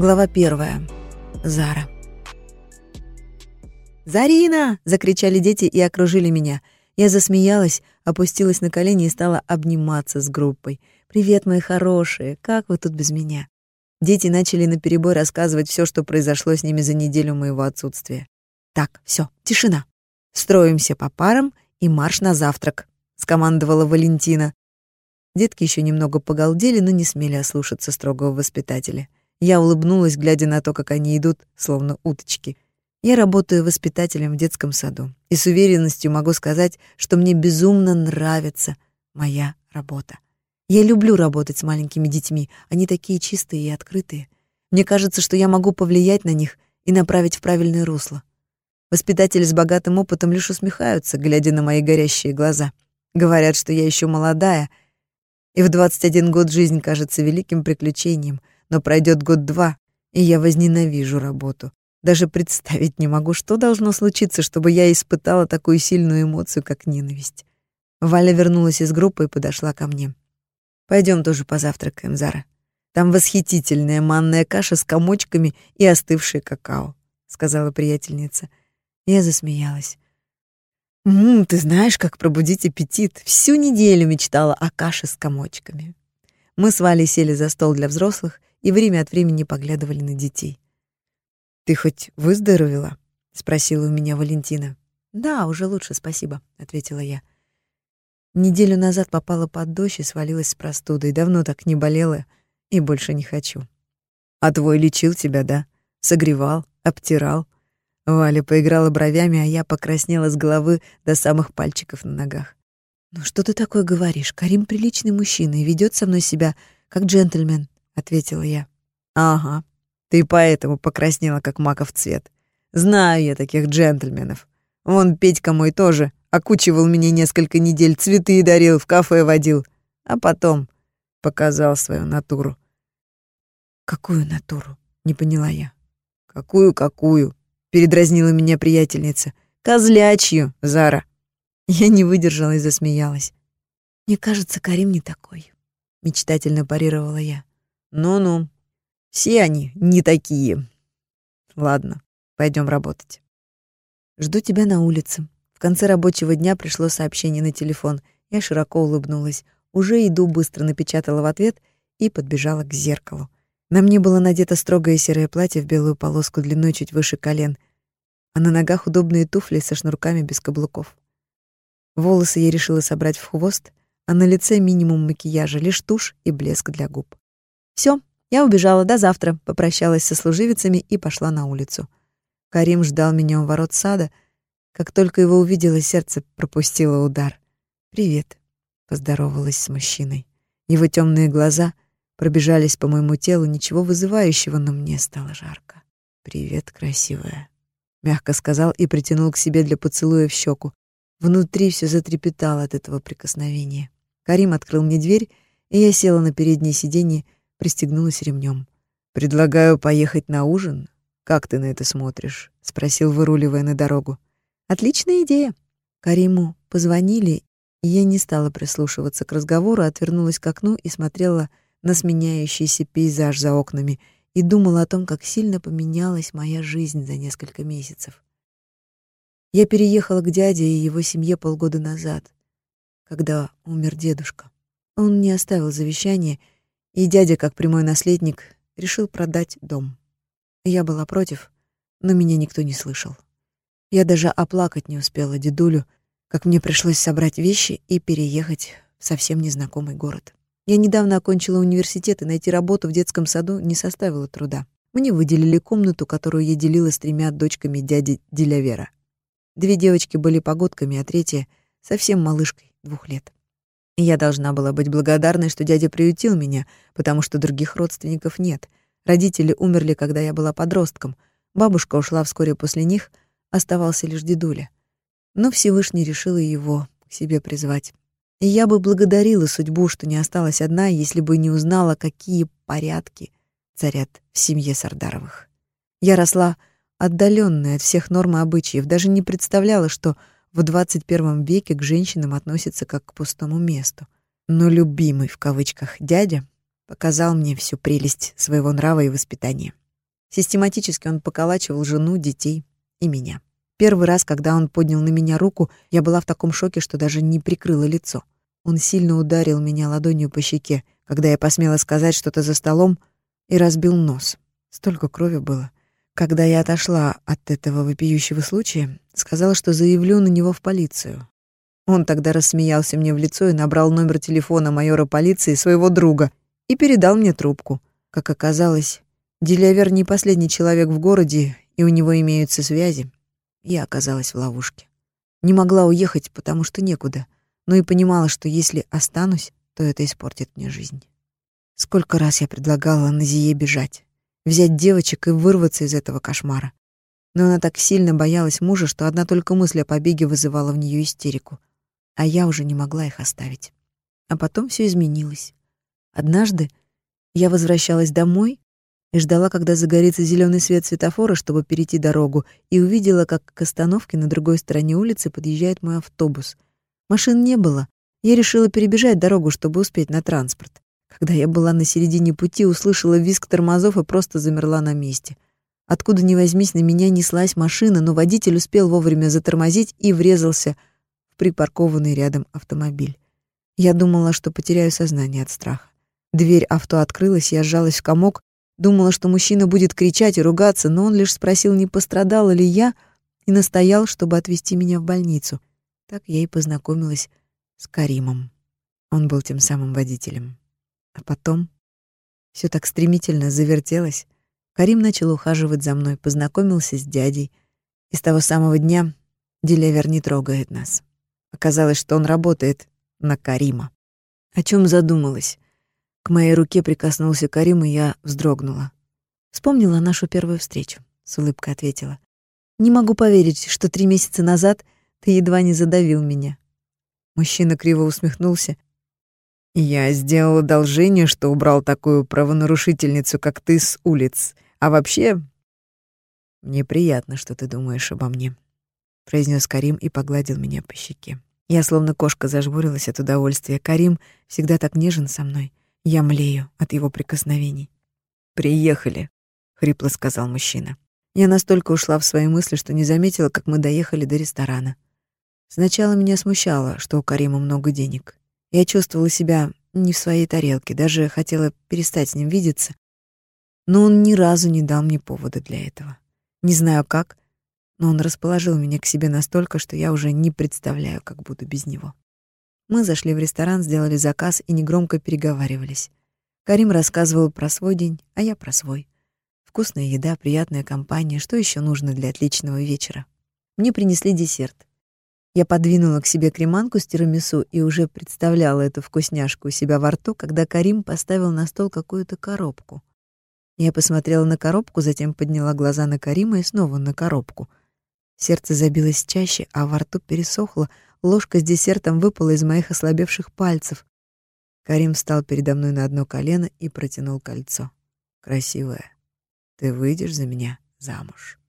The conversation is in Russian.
Глава первая. Зара. «Зарина!» — закричали дети и окружили меня. Я засмеялась, опустилась на колени и стала обниматься с группой. «Привет, мои хорошие! Как вы тут без меня?» Дети начали наперебой рассказывать все, что произошло с ними за неделю моего отсутствия. «Так, все, тишина. Строимся по парам и марш на завтрак», — скомандовала Валентина. Детки еще немного погалдели, но не смели ослушаться строгого воспитателя. Я улыбнулась, глядя на то, как они идут, словно уточки. Я работаю воспитателем в детском саду, и с уверенностью могу сказать, что мне безумно нравится моя работа. Я люблю работать с маленькими детьми, они такие чистые и открытые. Мне кажется, что я могу повлиять на них и направить в правильное русло. Воспитатели с богатым опытом лишь усмехаются, глядя на мои горящие глаза. Говорят, что я еще молодая, и в 21 год жизнь кажется великим приключением, но пройдет год-два, и я возненавижу работу. Даже представить не могу, что должно случиться, чтобы я испытала такую сильную эмоцию, как ненависть. Валя вернулась из группы и подошла ко мне. Пойдем тоже позавтракаем, Зара. Там восхитительная манная каша с комочками и остывшее какао», — сказала приятельница. Я засмеялась. «Ммм, ты знаешь, как пробудить аппетит. Всю неделю мечтала о каше с комочками». Мы с Валей сели за стол для взрослых и время от времени поглядывали на детей. «Ты хоть выздоровела?» — спросила у меня Валентина. «Да, уже лучше, спасибо», — ответила я. Неделю назад попала под дождь и свалилась с простудой. Давно так не болела и больше не хочу. «А твой лечил тебя, да? Согревал, обтирал?» Валя поиграла бровями, а я покраснела с головы до самых пальчиков на ногах. «Ну что ты такое говоришь? Карим приличный мужчина и ведет со мной себя как джентльмен», — ответила я. «Ага, ты поэтому покраснела, как маков цвет. Знаю я таких джентльменов. Вон Петька мой тоже окучивал меня несколько недель, цветы дарил, в кафе водил, а потом показал свою натуру». «Какую натуру?» — не поняла я. «Какую-какую?» — передразнила меня приятельница. «Козлячью, Зара». Я не выдержала и засмеялась. «Мне кажется, Карим не такой», — мечтательно парировала я. «Ну-ну, все они не такие. Ладно, пойдем работать». «Жду тебя на улице». В конце рабочего дня пришло сообщение на телефон. Я широко улыбнулась. Уже иду, быстро напечатала в ответ и подбежала к зеркалу. На мне было надето строгое серое платье в белую полоску длиной чуть выше колен, а на ногах удобные туфли со шнурками без каблуков. Волосы я решила собрать в хвост, а на лице минимум макияжа, лишь тушь и блеск для губ. Все, я убежала до завтра, попрощалась со служивицами и пошла на улицу. Карим ждал меня у ворот сада. Как только его увидела, сердце пропустило удар. «Привет», — поздоровалась с мужчиной. Его темные глаза пробежались по моему телу, ничего вызывающего, но мне стало жарко. «Привет, красивая», — мягко сказал и притянул к себе для поцелуя в щеку. Внутри все затрепетало от этого прикосновения. Карим открыл мне дверь, и я села на переднее сиденье, пристегнулась ремнем. «Предлагаю поехать на ужин. Как ты на это смотришь?» — спросил, выруливая на дорогу. «Отличная идея». Кариму позвонили, и я не стала прислушиваться к разговору, отвернулась к окну и смотрела на сменяющийся пейзаж за окнами и думала о том, как сильно поменялась моя жизнь за несколько месяцев. Я переехала к дяде и его семье полгода назад, когда умер дедушка. Он не оставил завещания, и дядя, как прямой наследник, решил продать дом. Я была против, но меня никто не слышал. Я даже оплакать не успела дедулю, как мне пришлось собрать вещи и переехать в совсем незнакомый город. Я недавно окончила университет, и найти работу в детском саду не составило труда. Мне выделили комнату, которую я делила с тремя дочками дяди Делявера. Две девочки были погодками, а третья — совсем малышкой, двух лет. И я должна была быть благодарной, что дядя приютил меня, потому что других родственников нет. Родители умерли, когда я была подростком. Бабушка ушла вскоре после них, оставался лишь дедуля. Но Всевышний решил его к себе призвать. И я бы благодарила судьбу, что не осталась одна, если бы не узнала, какие порядки царят в семье Сардаровых. Я росла отдаленная от всех норм и обычаев, даже не представляла, что в 21 веке к женщинам относятся как к пустому месту. Но любимый в кавычках дядя показал мне всю прелесть своего нрава и воспитания. Систематически он поколачивал жену, детей и меня. Первый раз, когда он поднял на меня руку, я была в таком шоке, что даже не прикрыла лицо. Он сильно ударил меня ладонью по щеке, когда я посмела сказать что-то за столом, и разбил нос. Столько крови было. Когда я отошла от этого вопиющего случая, сказала, что заявлю на него в полицию. Он тогда рассмеялся мне в лицо и набрал номер телефона майора полиции своего друга и передал мне трубку. Как оказалось, Делявер не последний человек в городе, и у него имеются связи. Я оказалась в ловушке. Не могла уехать, потому что некуда, но и понимала, что если останусь, то это испортит мне жизнь. Сколько раз я предлагала Назие бежать, взять девочек и вырваться из этого кошмара. Но она так сильно боялась мужа, что одна только мысль о побеге вызывала в нее истерику, а я уже не могла их оставить. А потом все изменилось. Однажды я возвращалась домой и ждала, когда загорится зеленый свет светофора, чтобы перейти дорогу, и увидела, как к остановке на другой стороне улицы подъезжает мой автобус. Машин не было. Я решила перебежать дорогу, чтобы успеть на транспорт. Когда я была на середине пути, услышала визг тормозов и просто замерла на месте. Откуда ни возьмись, на меня неслась машина, но водитель успел вовремя затормозить и врезался в припаркованный рядом автомобиль. Я думала, что потеряю сознание от страха. Дверь авто открылась, я сжалась в комок, Думала, что мужчина будет кричать и ругаться, но он лишь спросил, не пострадала ли я, и настоял, чтобы отвезти меня в больницу. Так я и познакомилась с Каримом. Он был тем самым водителем. А потом все так стремительно завертелось. Карим начал ухаживать за мной, познакомился с дядей. И с того самого дня Делевер не трогает нас. Оказалось, что он работает на Карима. О чем задумалась? К моей руке прикоснулся Карим, и я вздрогнула. Вспомнила нашу первую встречу, с улыбкой ответила. Не могу поверить, что три месяца назад ты едва не задавил меня. Мужчина криво усмехнулся. Я сделал одолжение, что убрал такую правонарушительницу, как ты, с улиц. А вообще, мне приятно, что ты думаешь обо мне, произнес Карим и погладил меня по щеке. Я словно кошка зажмурилась от удовольствия. Карим всегда так нежен со мной. Я млею от его прикосновений. «Приехали», — хрипло сказал мужчина. Я настолько ушла в свои мысли, что не заметила, как мы доехали до ресторана. Сначала меня смущало, что у Карима много денег. Я чувствовала себя не в своей тарелке, даже хотела перестать с ним видеться. Но он ни разу не дал мне повода для этого. Не знаю как, но он расположил меня к себе настолько, что я уже не представляю, как буду без него. Мы зашли в ресторан, сделали заказ и негромко переговаривались. Карим рассказывал про свой день, а я про свой. Вкусная еда, приятная компания, что еще нужно для отличного вечера? Мне принесли десерт. Я подвинула к себе креманку с тирамису и уже представляла эту вкусняшку у себя во рту, когда Карим поставил на стол какую-то коробку. Я посмотрела на коробку, затем подняла глаза на Карима и снова на коробку. Сердце забилось чаще, а во рту пересохло, Ложка с десертом выпала из моих ослабевших пальцев. Карим встал передо мной на одно колено и протянул кольцо. «Красивое. Ты выйдешь за меня замуж?»